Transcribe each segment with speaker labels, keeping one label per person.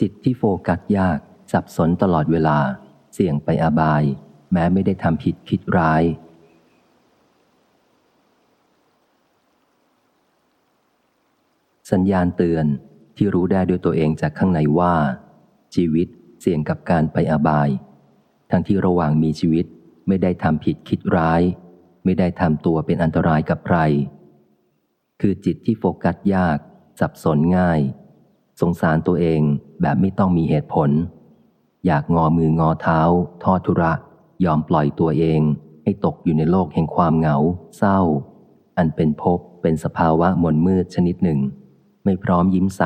Speaker 1: จิตที่โฟกัสยากสับสนตลอดเวลา เสี่ยงไปอบาย แม้ไม่ได้ทำผิดคิดร้าย สัญญาณเตือนที่รู้ได้ด้วยตัวเองจากข้างในว่า ชีวิตเสี่ยงกับการไปอบาย ทั้งที่ระหว่างมีชีวิตไม่ได้ทำผิดคิดร้าย ไม่ได้ทำตัวเป็นอันตรายกับใคร คือจิตที่โฟกัสยาก สับสนง่าย สงสารตัวเองแบบไม่ต้องมีเหตุผล อยากงอมืองอเท้า ทอดทุระ ยอมปล่อยตัวเอง ให้ตกอยู่ในโลกแห่งความเหงา เศร้า อันเป็นภพเป็นสภาวะมนมืดชนิดหนึ่ง ไม่พร้อมยิ้มใส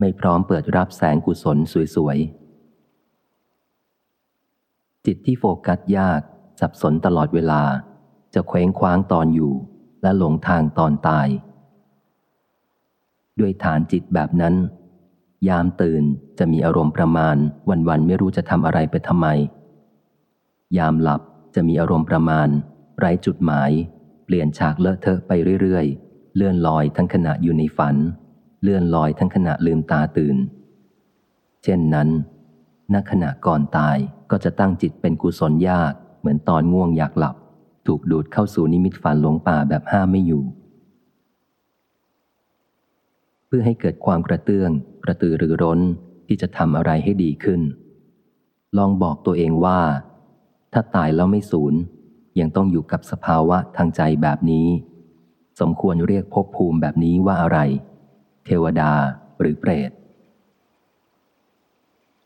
Speaker 1: ไม่พร้อมเปิดรับแสงกุศลสวยๆ จิตที่โฟกัสยากสับสนตลอดเวลา จะเคว้งคว้างตอนอยู่ และหลงทางตอนตาย ด้วยฐานจิตแบบนั้น ยามตื่นจะมีอารมณ์ประมาณ วันๆไม่รู้จะทำอะไรไปทำไม ยามหลับจะมีอารมณ์ประมาณ ไร้จุดหมาย เปลี่ยนฉากเลอะเทอะไปเรื่อยๆ เลื่อนลอยทั้งขณะอยู่ในฝัน เลื่อนลอยทั้งขณะลืมตาตื่น เช่นนั้นณขณะก่อนตายก็จะตั้งจิตเป็นกุศลยาก เหมือนตอนง่วงอยากหลับ ถูกดูดเข้าสู่นิมิตฝันหลงป่าแบบห้ามไม่อยู่ พื่อให้เกิดความกระเตื้อง กระตือรือร้นที่จะทำอะไรให้ดีขึ้น ลองบอกตัวเองว่า ถ้าตายแล้วไม่สูญยังต้องอยู่กับสภาวะทางใจแบบนี้ สมควรเรียกภพภูมิแบบนี้ว่าอะไร เทวดาหรือเปรต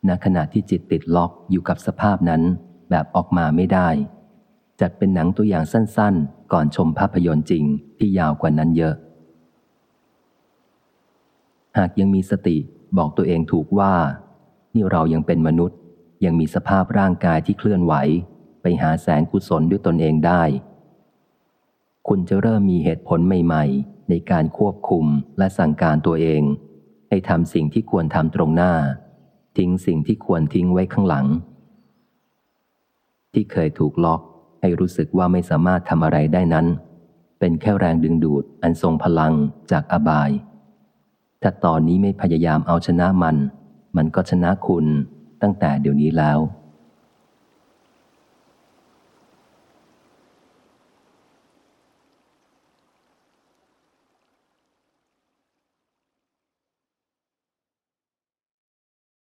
Speaker 1: ณขณะที่จิตติดล็อกอยู่กับสภาพนั้นแบบออกมาไม่ได้ จัดเป็นหนังตัวอย่างสั้นๆ ก่อนชมภาพยนตร์จริงที่ยาวกว่านั้นเยอะ หากยังมีสติบอกตัวเองถูกว่า นี่เรายังเป็นมนุษย์ ยังมีสภาพร่างกายที่เคลื่อนไหว ไปหาแสงกุศลด้วยตนเองได้ คุณจะเริ่มมีเหตุผลใหม่ ๆ ในการควบคุมและสั่งการตัวเอง ให้ทำสิ่งที่ควรทำตรงหน้า ทิ้งสิ่งที่ควรทิ้งไว้ข้างหลัง ที่เคยถูกล็อกให้รู้สึกว่าไม่สามารถทำอะไรได้นั้น เป็นแค่แรงดึงดูดอันทรงพลังจากอบาย ถ้าตอนนี้ไม่พยายามเอาชนะมัน มันก็ชนะคุณตั้งแต่เดี๋ยวนี้แล้ว